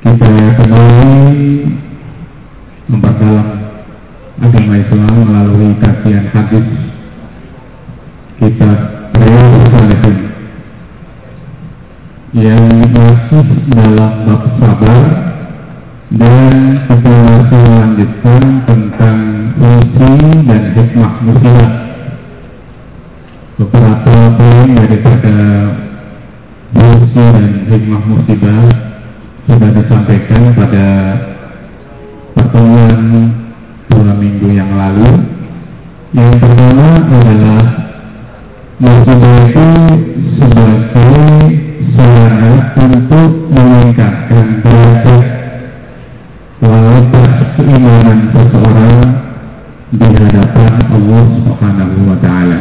kita kembali memperdalam agama Islam melalui kajian hadis kita Shalihin yang masih dalam bab sabar dan kita masih melanjutkan tentang fungsi dan hikmah musibah beberapa poin daripada fungsi dan hikmah musibah sudah disampaikan pada pertemuan dua minggu yang lalu. Yang pertama adalah musibah itu sebagai sarana untuk meningkatkan derajat kualitas keimanan seseorang di hadapan Allah Subhanahu wa taala.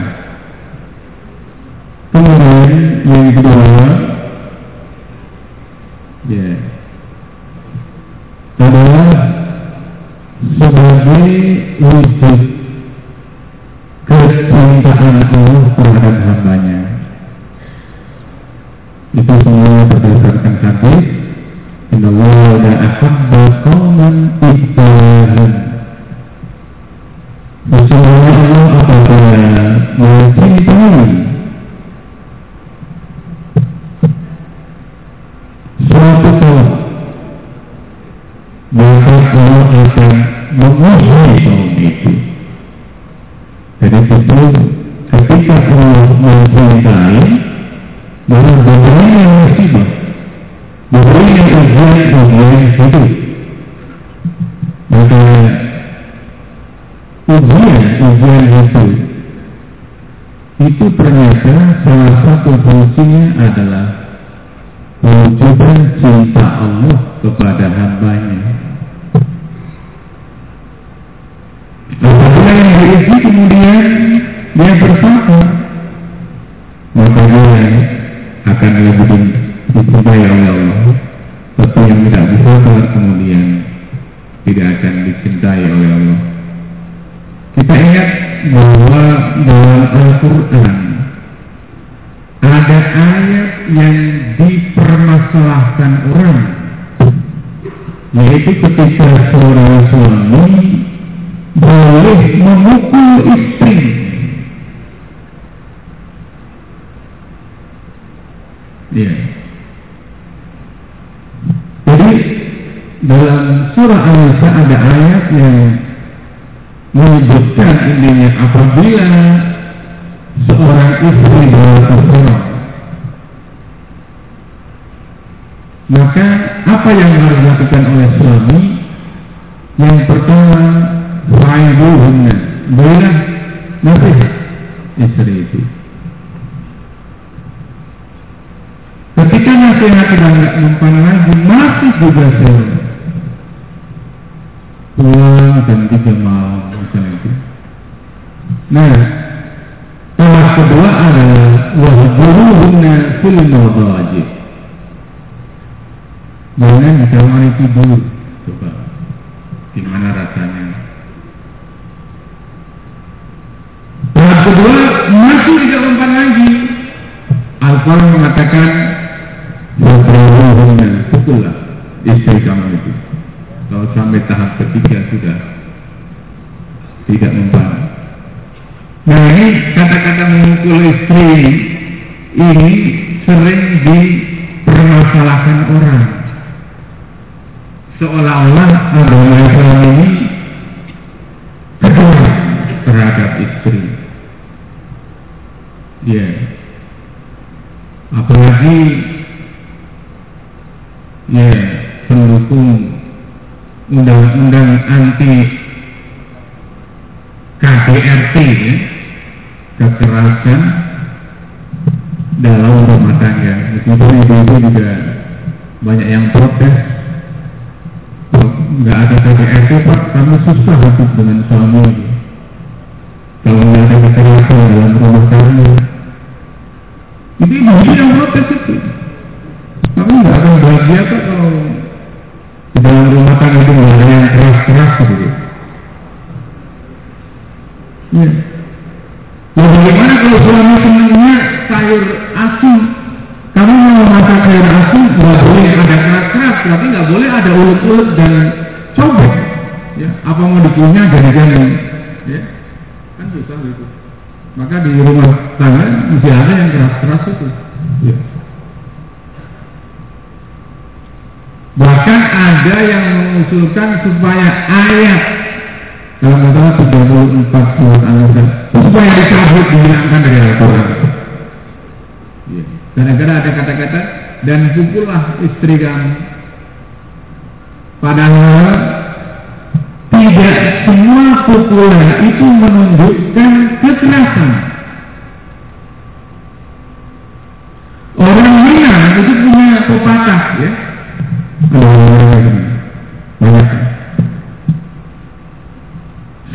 Kemudian yang kedua ya adalah sebagai wujud situ ketika Allah mencintai maka memberinya musibah memberinya ujian-ujian hidup maka ujian-ujian hidup itu ternyata salah satu fungsinya adalah wujudnya cinta Allah kepada hambanya. Diuji kemudian dia bersabar, maka dia akan lebih dicintai oleh Allah. Tapi yang tidak bersabar kemudian tidak akan dicintai oleh Allah. Kita ingat bahwa dalam Al-Quran ada ayat yang dipermasalahkan orang yaitu ketika seorang suami boleh memukul istri. Ya jadi dalam surah An-Nisa ada ayat yang menyebutkan intinya apabila seorang istri berlaku maka apa yang harus dilakukan oleh suami? Yang pertama fa'iduhunna berilah nasihat istri itu ketika nasihat tidak tidak mempan lagi masih juga suami pulang jam tiga malam misalnya itu nah Tahap kedua adalah wahjuruhunna fil mawajib. Jangan ditawari tidur. Coba. Gimana rasanya? Tahap kedua masih tidak mempan lagi. Al-Quran mengatakan wahjuruhunna pukullah istri kamu itu. Kalau sampai tahap ketiga sudah tidak mempan. Nah ini kata-kata memukul istri ini, sering dipermasalahkan orang. Seolah-olah agama Islam ini terhadap istri. Ya. Apalagi ya pendukung undang-undang anti KDRT ya, kekerasan dalam rumah tangga. Meskipun ibu-ibu juga banyak yang protes, nggak ada KDRT pak, kamu susah hidup dengan suami. Kalau nggak ada kekerasan dalam rumah kamu, itu ibu yang protes itu. Kamu nggak akan bahagia kok kalau di dalam rumah tangga itu nggak ada yang keras-keras gitu. Ya. Nah, bagaimana kalau suami senangnya sayur asin? Kamu mau masak sayur asin, nggak boleh ada keras-keras, tapi nggak boleh ada ulut-ulut dan cobek. Ya, apa mau dikunyah jadi-jadi. Ya, kan susah gitu. Maka di rumah tangga mesti ada yang keras-keras itu. Ya. Bahkan ada yang mengusulkan supaya ayat kalau masalah 34 surat Al-Anfal supaya dicabut dihilangkan dari Al-Quran. Ya. Gara-gara ada kata-kata dan pukullah istri kamu. Padahal tidak semua pukulan itu menunjukkan kekerasan. Orang Minang itu punya pepatah ya. Banyak.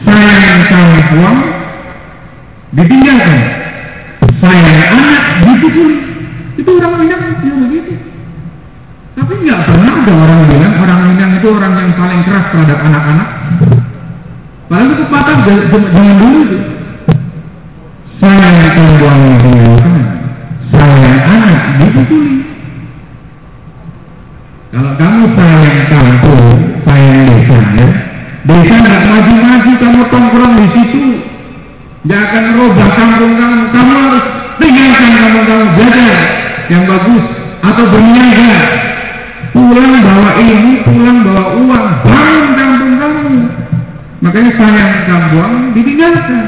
Sayang sama buang ditinggalkan. Sayang anak dipukuli. Itu orang Minang yang begitu. Tapi nggak pernah ada orang bilang orang Minang itu orang yang paling keras terhadap anak-anak. Padahal itu pepatah jangan dulu itu. Sayang kamu buang ditinggalkan. Sayang anak dipukuli. Kalau kamu sayang kampung, sayang desa ya, desa nggak maju-maju kamu tongkrong di situ, nggak akan merubah kampung kamu. Kamu harus tinggalkan kampung kamu belajar yang bagus atau berniaga. Pulang bawa ilmu, pulang bawa uang, bangun kampung. Makanya sayang kampung ditinggalkan,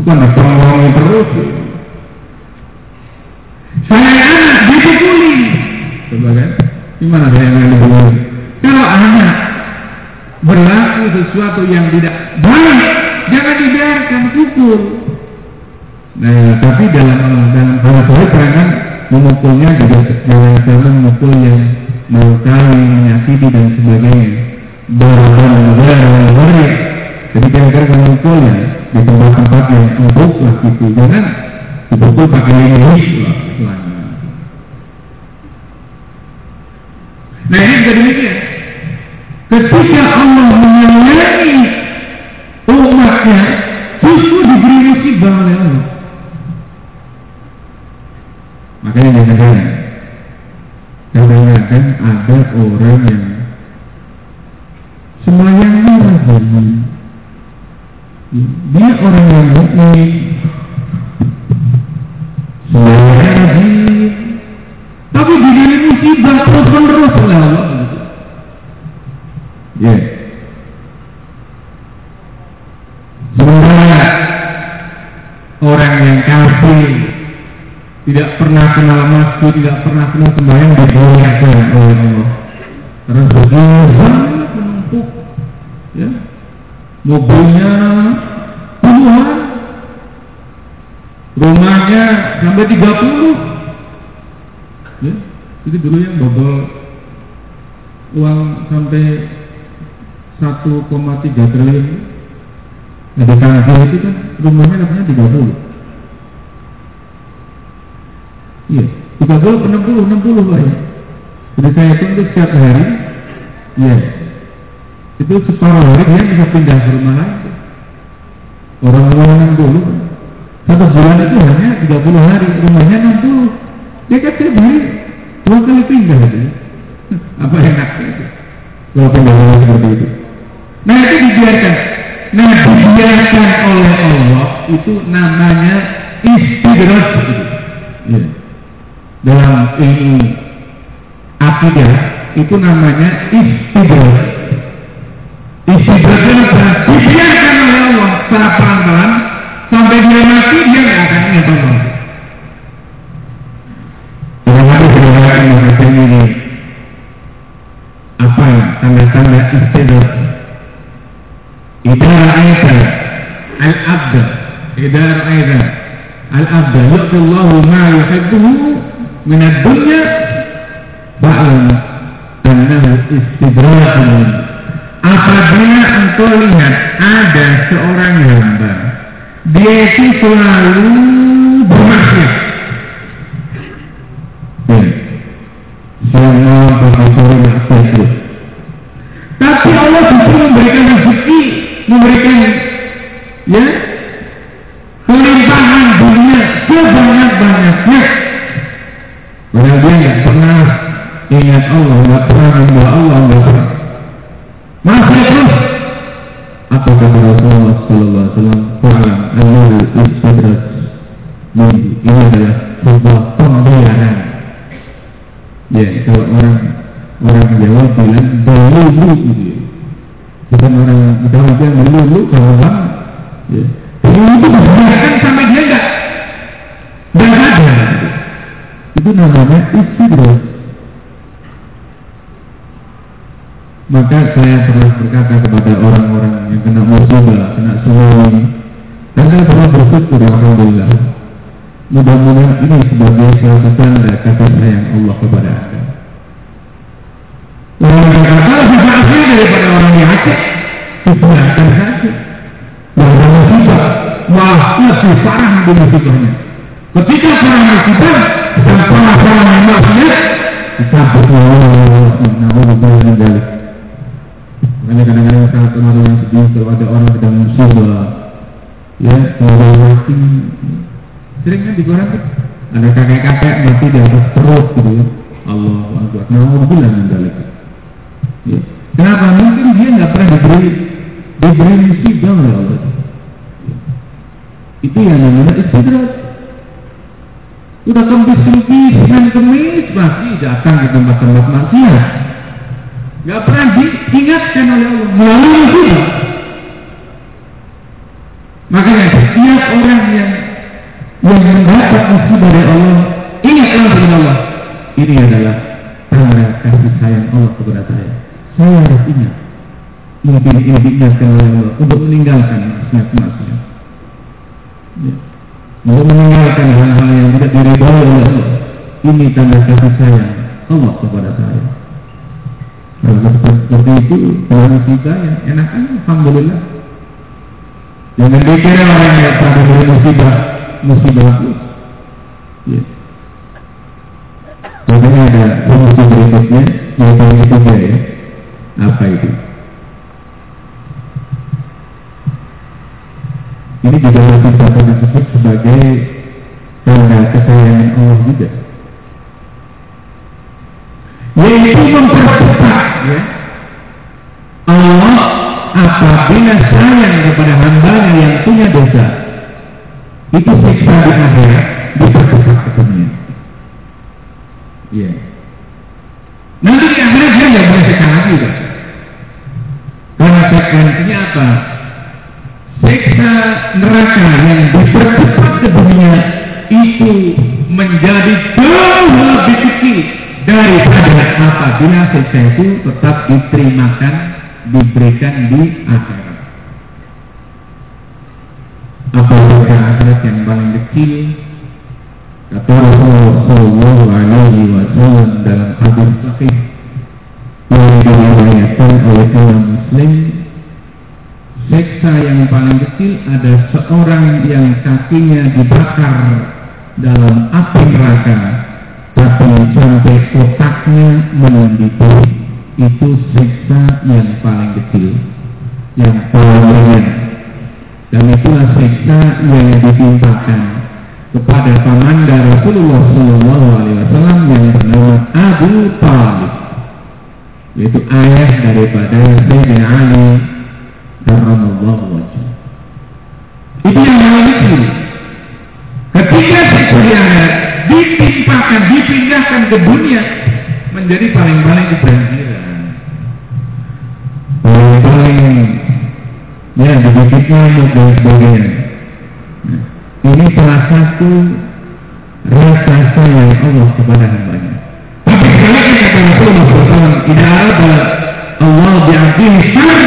bukan ditolongi terus. Sayang anak dipukuli, coba kan? Gimana saya yang dipukuli? Kalau anak berlaku sesuatu yang tidak baik, jangan dibiarkan pukul. Nah, tapi dalam dalam hal kan memukulnya juga jangan memukul yang melukai, menyakiti dan sebagainya. Negara. Jadi kira-kira memukul ya di tempat-tempat yang empuk lah gitu. Jangan dipukul pakai linggis lah. Nah ini juga demikian. Ketika Allah menyayangi umatnya, justru diberi musibah oleh Allah. Makanya kadang-kadang, kadang-kadang ada orang yang semuanya rajin. Dia orang yang mukmin, semuanya rajin, tapi diberi musibah terus menerus oleh Allah. Ya. Yeah. Sementara orang yang kafir tidak pernah kenal masjid, tidak pernah kenal sembahyang dimuliakan oleh Allah. Rezekinya menumpuk, ya. Mobilnya puluhan, rumahnya sampai 30 ya. Itu dulu yang bobol uang sampai 1,3 triliun. Nah di Kanada itu kan rumahnya katanya 30 iya 30 60 60 lah ya. Jadi saya hitung itu setiap hari. Iya itu separuh hari dia bisa pindah ke rumah lain orang-orang 60 satu bulan itu hanya 30 hari rumahnya 60 dia kan hari dua kali pindah itu. Apa enaknya itu? Kalau pindah seperti itu. Nah itu dibiarkan. Nah dibiarkan oleh Allah itu namanya istidraj. Ya. Dalam ilmu akidah itu namanya istidraj. Itu dibiarkan oleh Allah secara pelan-pelan sampai dia mati dia nggak akan ingat Allah. ini apa tanda-tanda al-abda al-abda ma yuhibbuhu min ad-dunya annahu istidrajun apabila engkau lihat ada seorang hamba dia itu selalu bermaksiat. Ya. selama bermaksiat maksiat tapi Allah justru memberikan rezeki memberikan ya kelimpahan dunia sebanyak-banyaknya. Padahal dia nggak pernah ingat Allah nggak pernah menyembah Allah nggak pernah terus apa kata Rasulullah Sallallahu Alaihi Wasallam? Fa'alam annahu istidrat ini adalah sebuah pembiaran ya kalau orang orang Jawa bilang belulu gitu ya. Bukan orang Jawa bilang belulu kalau orang ya. Belulu itu dibiarkan sampai dia enggak enggak ada. Itu namanya istidrat Maka saya pernah berkata kepada orang-orang yang kena musibah, kena tsunami, dan saya pernah bersyukur, Alhamdulillah. Mudah-mudahan ini sebagai suatu tanda kasih sayang Allah kepada Anda. Orang yang kata lebih bahagia daripada orang yang dibiarkan saja. Yang ada musibah, malah lebih parah di musibahnya. Ketika orang musibah dan parah-parah yang maksiat, kita berdoa, namun dari Makanya kadang-kadang saat kemarin yang sedih kalau ada orang sedang musibah, ya kemudian mati, sering kan ada kakek-kakek mati di atas perut gitu ya. Allah Akbar. Nah, bilang mendalik. Ya. Kenapa? Mungkin dia nggak pernah diberi diberi musibah oleh Allah. Itu yang namanya istirahat. Udah kempis kempis dan kemis pasti datang ke tempat-tempat maksiat. Gak pernah diingatkan oleh Allah melalui musibah. Makanya setiap orang yang yang mendapat musibah dari Allah ingatlah kepada Allah. Ini adalah tanda kasih sayang Allah kepada saya. Saya harus ingat. Ini, ini diingatkan oleh Allah untuk meninggalkan maksiat-maksiat. Ya. Untuk meninggalkan hal-hal yang tidak diridhoi oleh Allah. Ini tanda kasih sayang Allah kepada saya. Kalau seperti itu dalam kita yang enak kan? Alhamdulillah. Jangan dikira orang yang dari musibah. Musibah itu ya. Ada fungsi berikutnya Yaitu yang ketiga ya. Apa itu? Ini juga masih dapat disebut sebagai tanda kesayangan Allah juga. Yaitu mempercepat apabila sayang kepada hambanya yang punya dosa itu siksa di akhirat dipercepat ketemunya ya nanti di akhirat dia tidak boleh siksa lagi kan karena konsekuensinya apa? Siksa neraka yang dipercepat ke dunia itu menjadi jauh lebih kecil daripada apabila siksa itu tetap diterimakan diberikan di akhirat. Apa siksa akhirat yang paling kecil? Kata Rasulullah Sallallahu Alaihi Wasallam dalam hadis sahih yang diriwayatkan oleh Imam Muslim siksa yang paling kecil ada seorang yang kakinya dibakar dalam api neraka tapi sampai otaknya mendidih itu siksa yang paling kecil yang paling ringan dan itulah siksa yang ditimpakan kepada pamanda Rasulullah Shallallahu Alaihi Wasallam yang bernama Abu Talib yaitu ayah daripada Sayyidina Ali karramallahu wajah. Itu yang paling kecil. Ketika siksa yang ditimpakan, dipindahkan ke dunia menjadi paling-paling kebanjiran. Paling-paling ya digigit nyamuk dan sebagainya. Nah, ini salah satu rasa sayang Allah kepada hambanya. Tapi sebaliknya kata Rasulullah SAW, tidak ada Allah diampuni syar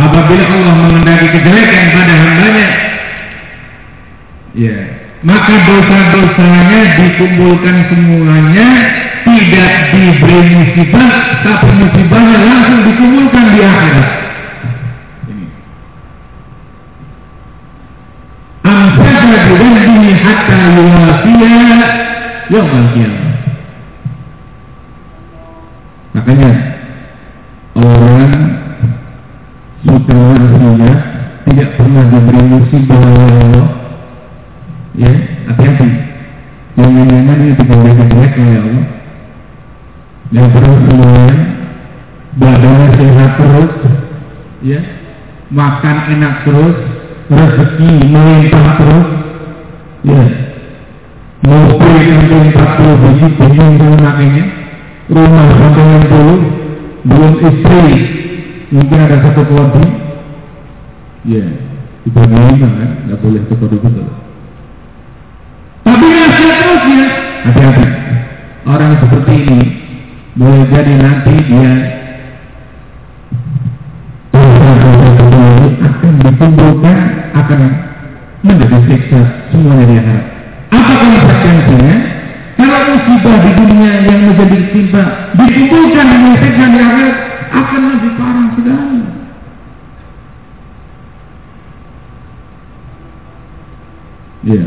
apabila Allah mengendaki kejelekan pada hambanya. Ya, maka dosa-dosanya dikumpulkan semuanya tidak diberi musibah tapi musibahnya langsung dikumpulkan di akhirat. Amsaka bidambihi hatta yuwafiya yawmal qiyamah. Makanya orang sudah wasiat tidak pernah diberi musibah. Ya, hati-hati. Jangan-jangan ini diberi jelek oleh Allah. Yang semuanya badannya sehat terus, ya, makan enak terus, rezeki melimpah terus, ya, mobil yang 40 biji bingung sama makanya, rumah sampai 60, belum istri, mungkin ada satu keluarga, ya, lima kan, nggak boleh tukar betul. Tapi nasihat terus ya, hati-hati. Orang seperti ini boleh jadi nanti dia akan dikumpulkan akan menjadi siksa semuanya di akhirat. Apa konsekuensinya? Kalau musibah di dunia yang menjadi timpa dikumpulkan dengan siksa di akhirat akan lebih parah sekali. Ya,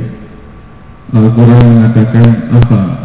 Al-Quran mengatakan apa?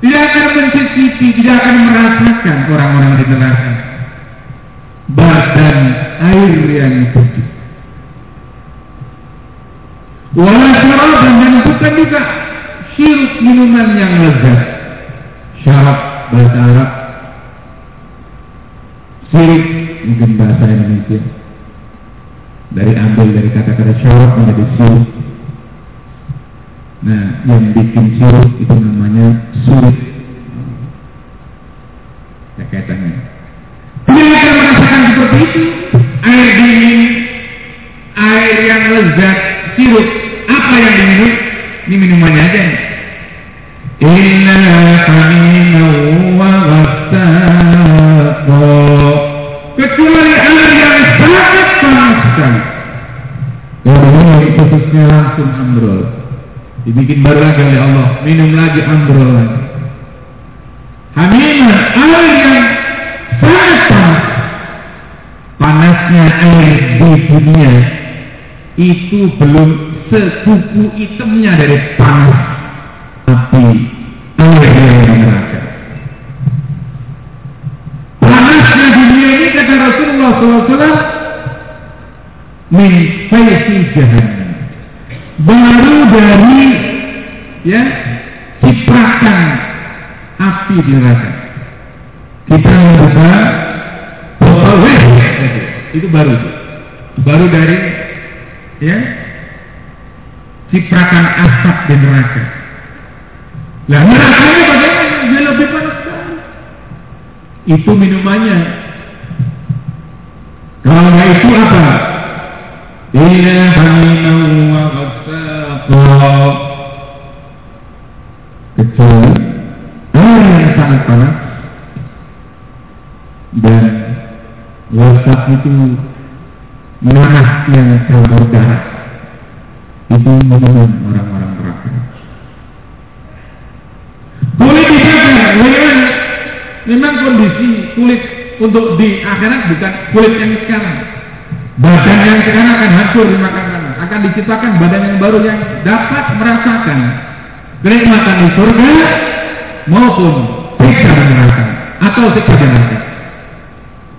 Tidak akan mencicipi, tidak akan merasakan orang-orang di neraka badan air yang sejuk. Wala syaraban dan bukan juga sirup minuman yang lezat. Syarab bahasa Arab. Sirup mungkin bahasa Indonesia. Dari ambil dari kata-kata syarab menjadi sirup. Nah, yang bikin sirup itu namanya surit. Kaitannya. Tidak akan merasakan seperti itu. Air dingin, air yang lezat, sirup. Apa yang diminum? Ini minumannya aja. Inna hamina wa wasaqa. Kecuali air yang sangat panas sekali. Kalau ini khususnya langsung ambrol. Dibikin baru lagi oleh Allah. Minum lagi ambrol lagi. Hamina, air yang sangat panas. Panasnya air di dunia itu belum sekuku hitamnya dari panas api air yang neraka. Panasnya dunia ini kata Rasulullah SAW min jahannam. Baru dari ya ciprakan api di neraka. Kita membuka wes itu baru baru dari ya ciprakan asap di neraka. Nah nerakanya bagaimana? Dia lebih panas itu minumannya. Kalau itu apa? Ila hamina wa kecuali air yang sangat panas. Dan wasap itu nanah yang campur darah itu minuman orang-orang neraka kulit dibakar bagaimana memang kondisi kulit untuk di akhirat bukan kulit yang sekarang. Badan yang sekarang akan hancur dimakan akan diciptakan badan yang baru yang dapat merasakan kenikmatan di surga maupun siksa neraka atau siksa neraka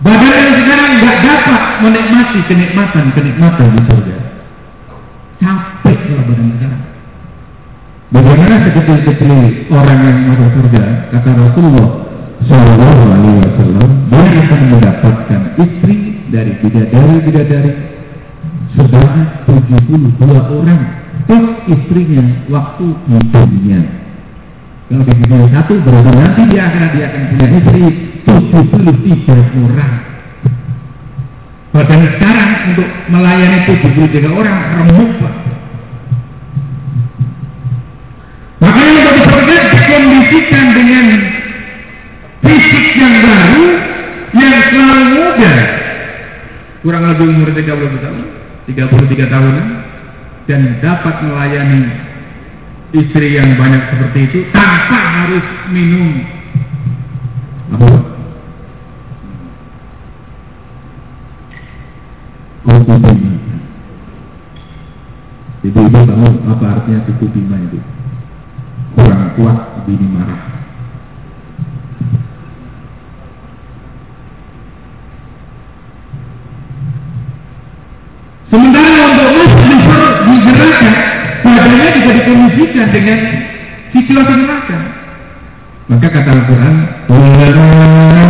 Badan yang sekarang nggak dapat menikmati kenikmatan-kenikmatan di surga. Capek kalau badan sekarang. Bagaimana sekecil-kecil orang yang masuk surga, kata Rasulullah Shallallahu Alaihi Wasallam, dia akan mendapatkan istri dari bidadari-bidadari sebanyak 72 orang plus istrinya waktu hidupnya. Kalau di dunia satu berarti nanti dia akan dia akan punya istri 73 orang. Bahkan sekarang untuk melayani 73 orang remuk Pak. Makanya untuk diperlukan dikondisikan dengan fisik yang baru yang selalu. Kurang lebih umur 30 tahun, 33 tahunan dan dapat melayani istri yang banyak seperti itu tanpa harus minum apa? Bima. Ibu-ibu tahu apa artinya suku bima itu? Kurang kuat bini marah. Sementara untuk masuk di neraka, badannya bisa dikondisikan dengan situasi neraka. Maka kata Al-Quran,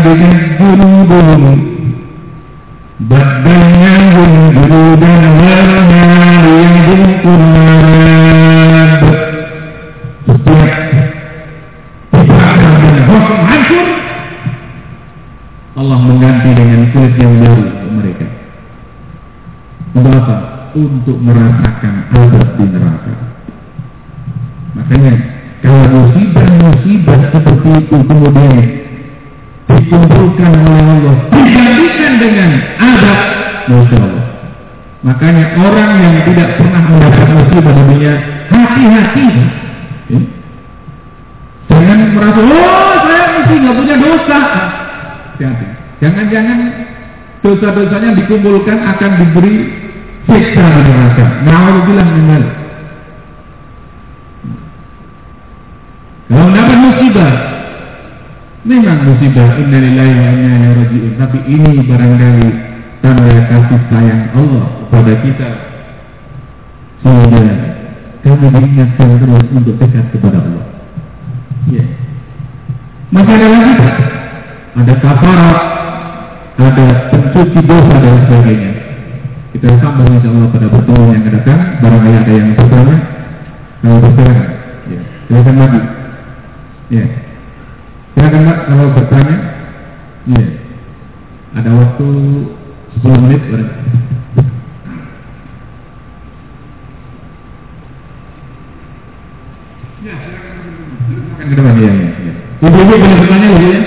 dengan jurubun, badannya jurubun, warna yang jurubun, setiap hancur, Allah mengganti dengan kulit yang baru mereka apa? untuk merasakan azab di neraka makanya kalau musibah-musibah seperti itu kemudian dikumpulkan oleh Allah digantikan dengan adab Masya Allah makanya orang yang tidak pernah mendapat musibah dunia hati-hati ya. jangan merasa oh saya mesti nggak punya dosa jangan-jangan dosa-dosanya dikumpulkan akan diberi di neraka Nauzubillah min kalau mendapat musibah Memang musibah innalillahi wa inna ilaihi raji'un, tapi ini barangkali tanda kasih sayang Allah kepada kita. Sehingga kami diingatkan terus untuk dekat kepada Allah. Ya. Masih ada lagi Ada kafarat, ada pencuci dosa dan sebagainya. Kita sambung insya Allah pada pertemuan yang akan datang. Barangkali ada yang bertanya. Kalau bertanya, ya. silakan lagi. Ya. Silakan Mbak kalau bertanya. Iya. Ada waktu 10 menit berarti. Ya, silakan. Ke depan ya. ya. Ibu-ibu boleh bertanya Bu ya.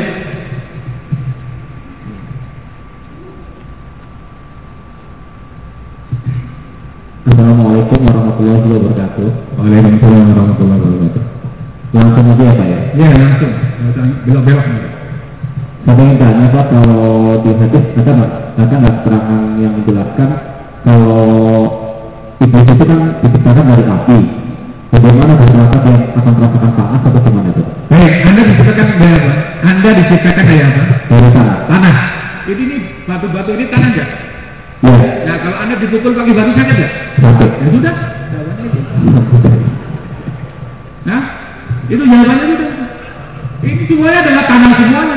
Assalamualaikum warahmatullahi wabarakatuh. Waalaikumsalam warahmatullahi wabarakatuh. Langsung aja ya Pak ya? Ya langsung, belok-belok. Saya ingin tanya Pak, kalau di hadis ada nggak ada nggak keterangan yang menjelaskan kalau iblis itu kan diciptakan dari api. Bagaimana masyarakat yang akan merasakan panas atau gimana itu? Baik, Anda diciptakan dari apa? Anda diciptakan dari apa? Dari tanah. Tanah. Jadi ini batu-batu ini tanah enggak? Ya. Nah kalau Anda dipukul pakai batu sakit enggak? Sakit. Ya sudah. Nah, itu jawabannya itu. Ini semuanya adalah tanah semuanya.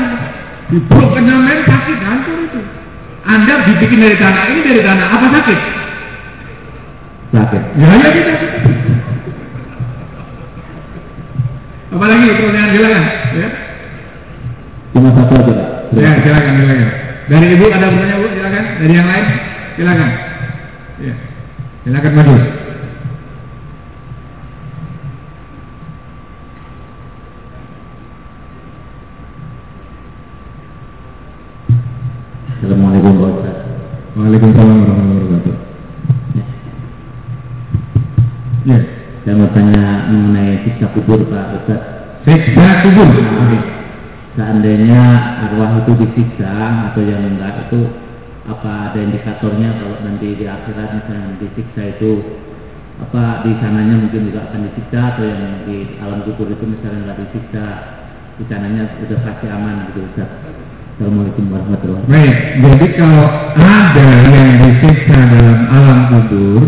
Dipeluk kena men sakit hancur itu. Anda dibikin dari tanah ini dari tanah apa sakit? Sakit. Ya ya kita. Apalagi pertanyaan silakan. Ya. Cuma satu aja. Ya silakan silakan. Dari ibu ada pertanyaan bu silakan. Dari yang lain silakan. Ya. Silakan maju. Kubur. Oke. Seandainya arwah itu disiksa atau yang enggak itu apa ada indikatornya kalau nanti di akhirat misalnya disiksa itu apa di sananya mungkin juga akan disiksa atau yang di alam kubur itu misalnya nggak disiksa di sananya sudah pasti aman gitu Ustaz. Assalamualaikum warahmatullahi wabarakatuh. Baik, jadi kalau ada yang disiksa dalam alam kubur,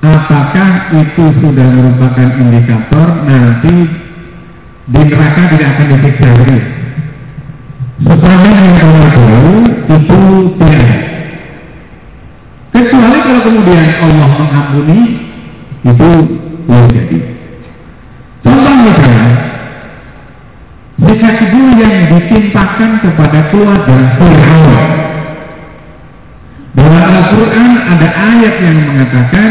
apakah itu sudah merupakan indikator nanti di neraka tidak akan lagi? Selama yang Allah itu tidak. Kecuali kalau kemudian Allah mengampuni itu boleh jadi. Contoh misalnya, Siksa kubur yang ditimpakan kepada keluarga Fir'aun. ayat yang mengatakan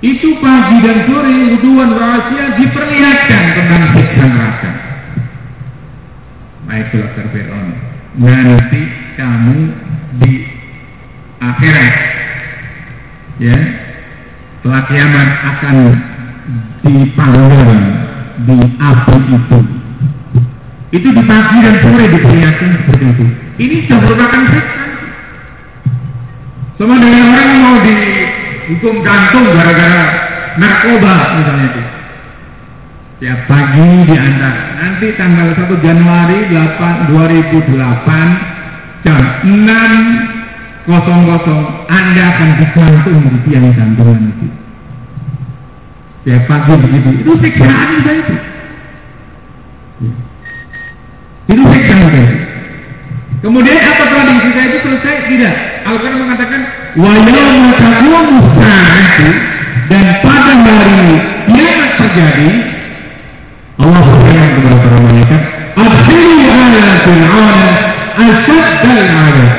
itu pagi dan sore wuduan rahasia diperlihatkan tentang siksa neraka baik keluarga Fir'aun nanti kamu di akhirat ya setelah kiamat akan dipanggang di api itu. Itu di pagi dan sore diperlihatkan seperti itu. Ini sudah merupakan siksa sama dengan orang mau dihukum gantung gara-gara narkoba misalnya itu. Tiap pagi diantar nanti tanggal 1 Januari 8, 2008 jam 6 kosong kosong Anda akan digantung di tiang gantungan itu. Tiap pagi begitu. Itu siksaan bisa itu itu siksaan itu kemudian apa telah disiksa itu selesai tidak. Al-Quran mengatakan wa taqumu sa'atu dan pada hari kiamat terjadi Allah berfirman kepada para malaikat adkhilu ala fir'auna asyaddal 'adab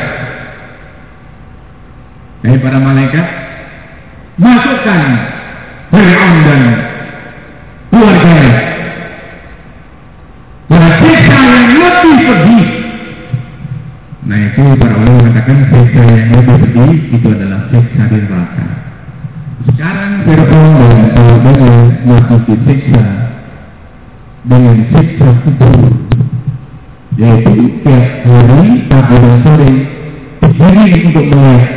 Hai para malaikat masukkan Fir'aun dan keluarganya itu para ulama mengatakan siksa yang lebih pedih itu adalah siksa di neraka. Sekarang Fir'aun dan keluarganya masih disiksa dengan siksa kubur, yaitu tiap hari pagi dan sore digiring untuk melihat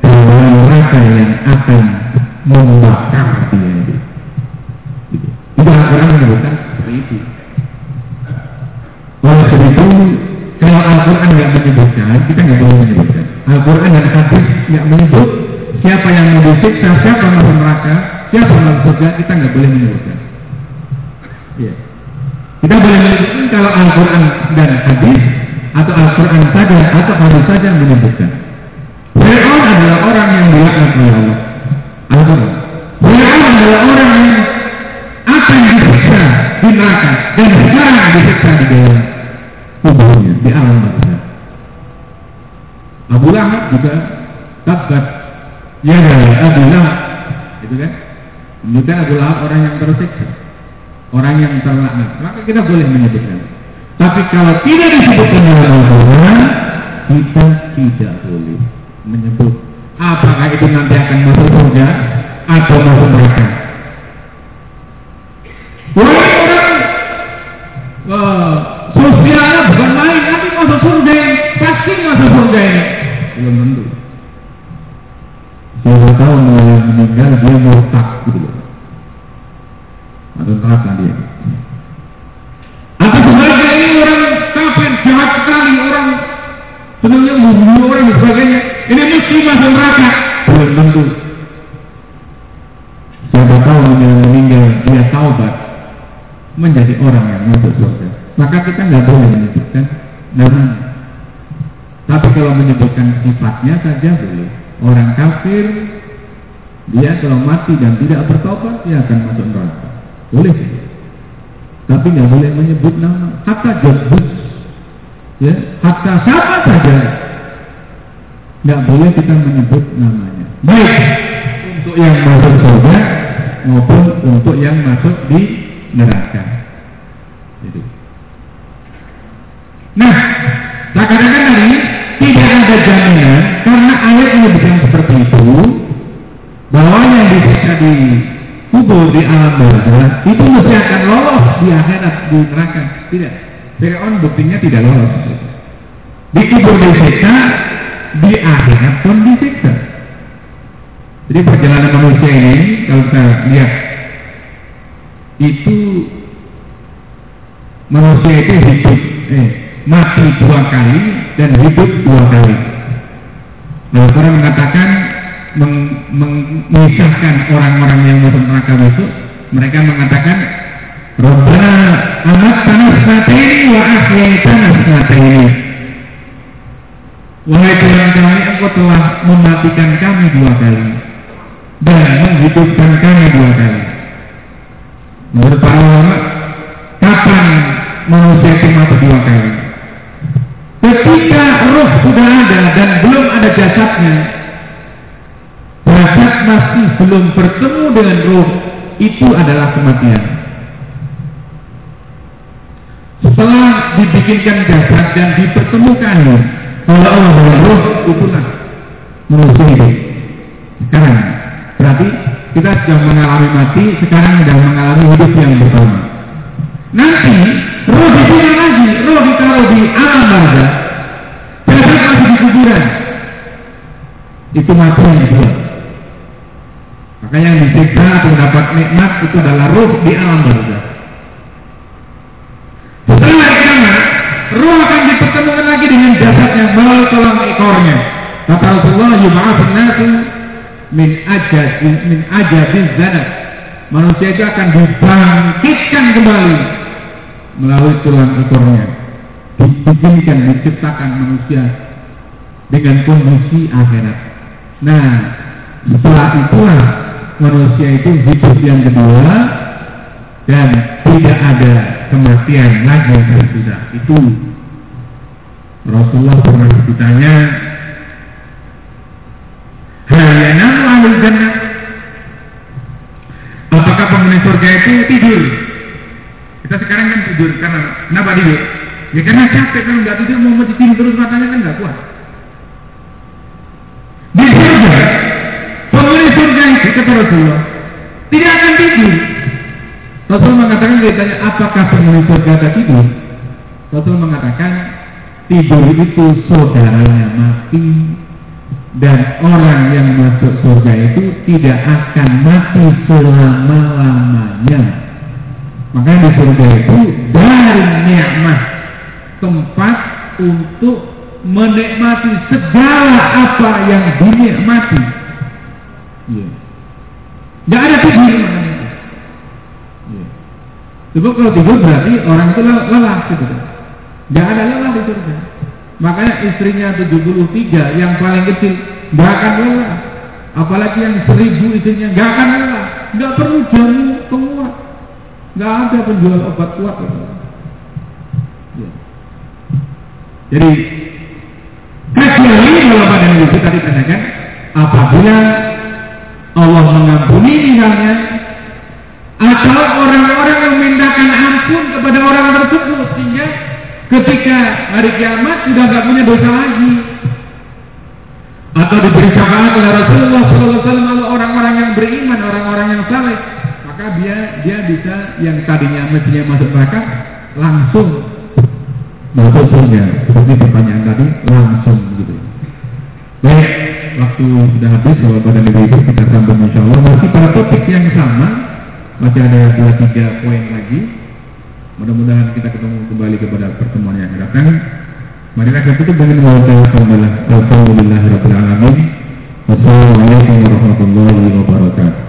dalam neraka yang akan membakar dia itu. Itu Al-Quran menyebutkan seperti itu. Oleh sebab itu kalau Al-Quran nggak menyebutkan, kita nggak boleh menyebutkan. Al-Quran dan hadis nggak menyebut siapa yang mau disiksa, siapa yang masuk neraka, siapa yang masuk surga, kita nggak boleh menyebutkan. Ya. Kita boleh menyebutkan kalau Al-Quran dan hadis atau Al-Quran saja atau hadis saja menyebutkan. Fir'aun adalah orang yang dilaknat oleh Allah. Al-Quran. Fir'aun adalah orang yang akan disiksa di neraka dan sekarang disiksa di dalam tubuhnya di alam barzah. Abu Lahab juga tabat ya Abu Lahab. Itu kan? Menunjukkan Abu Lahab orang yang tersiksa. Orang yang terlaknat. Maka kita boleh menyebutkan. Tapi kalau tidak disebutkan dalam Al-Quran kita tidak boleh menyebut. Apakah itu nanti akan masuk surga atau masuk neraka? Orang-orang uh, sosialnya bukan main nanti masuk surga. Ini pasti masuk surga. Ini belum tentu. Siapa tahu mau meninggal dia murtad gitu loh. Atau neraka dia. Atau sebaliknya ini orang kafir jahat sekali orang senangnya membunuh orang dan sebagainya. Ini mesti masuk neraka. Belum tentu menjadi orang yang masuk surga. Maka kita nggak boleh menyebutkan namanya tapi kalau menyebutkan sifatnya saja boleh. Orang kafir dia kalau mati dan tidak bertobat dia akan masuk neraka. Boleh. Tapi nggak boleh menyebut nama. Hatta George ya hatta siapa saja. Nggak boleh kita menyebut namanya. Baik. Untuk yang masuk surga maupun untuk yang masuk di neraka. Itu. Nah saya katakan tadi tidak ada jaminan karena ayat menyebutkan seperti itu bahwa yang disiksa di kubur di alam barzah itu mesti akan lolos di akhirat di neraka. Tidak. Fir'aun buktinya tidak lolos. Di kubur disiksa di akhirat pun disiksa. Jadi perjalanan manusia ini kalau kita lihat itu manusia itu hidup eh, mati dua kali dan hidup dua kali Al-Quran mengatakan meng, mengisahkan orang-orang yang masuk neraka besok. Mereka mengatakan Rabbana amat tanah ini wa tanah ini. Wahai Tuhan kami, Engkau telah mematikan kami dua kali dan menghidupkan kami dua kali. Menurut para ulama, kapan manusia itu mati kali? Ketika roh sudah ada dan belum ada jasadnya, jasad masih belum bertemu dengan roh, itu adalah kematian. Setelah dibikinkan jasad dan dipertemukan oleh Allah roh, itulah manusia hidup. Sekarang, berarti kita sudah mengalami mati, sekarang sudah mengalami hidup yang pertama. Nanti roh sini lagi, roh ditaruh di alam barzah, jasad masih di kuburan. Itu mati yang kedua. Maka yang disiksa atau mendapat nikmat itu adalah roh di alam barzah. Setelah kiamat, roh akan dipertemukan lagi dengan jasadnya melalui tulang ekornya. Kata Rasulullah, "Yub'atsun nasu min ajad min ajadin zanat manusia itu akan dibangkitkan kembali melalui tulang ekornya. Dibikinkan diciptakan manusia dengan kondisi akhirat. Nah setelah itulah manusia itu hidup yang kedua dan tidak ada kematian lagi yang sudah itu Rasulullah pernah ditanya Apakah penghuni surga itu tidur? Kita sekarang kan tidur karena kenapa tidur? Ya karena capek kalau nggak tidur mau mencium terus matanya kan nggak kuat. Di surga, penghuni surga itu kata Rasulullah tidak akan tidur. Rasul mengatakan ditanya apakah penghuni surga ada tidur? Rasul mengatakan tidur itu saudaranya mati dan orang yang masuk surga itu tidak akan mati selama-lamanya. Maka di surga itu dari nikmat tempat untuk menikmati segala apa yang dinikmati. Ya. Gak ada tidur ya. Coba kalau tidur berarti orang itu lelah gitu. Gak ada lelah di surga. Makanya istrinya 73 yang paling kecil nggak akan lelah. Apalagi yang seribu istrinya nggak akan lelah. Nggak perlu jamu penguat. Nggak ada penjual obat kuat. Ya. Jadi kecuali kalau pada itu kita ditanyakan apabila Allah mengampuni misalnya atau orang-orang yang memindahkan ampun kepada orang tersebut sehingga ketika hari kiamat sudah nggak punya dosa lagi atau diberi syafaat oleh Rasulullah SAW oleh orang-orang yang beriman, orang-orang yang saleh, maka dia dia bisa yang tadinya mestinya masuk neraka langsung masuk surga. Seperti pertanyaan tadi langsung gitu. Baik, waktu sudah habis kalau pada negeri itu kita sambung insya Allah masih pada topik yang sama masih ada dua tiga poin lagi Mudah-mudahan kita ketemu kembali kepada pertemuan yang akan datang. Marilah kita tutup dengan alhamdulillah rabbil alamin. Wassalamualaikum warahmatullahi wabarakatuh.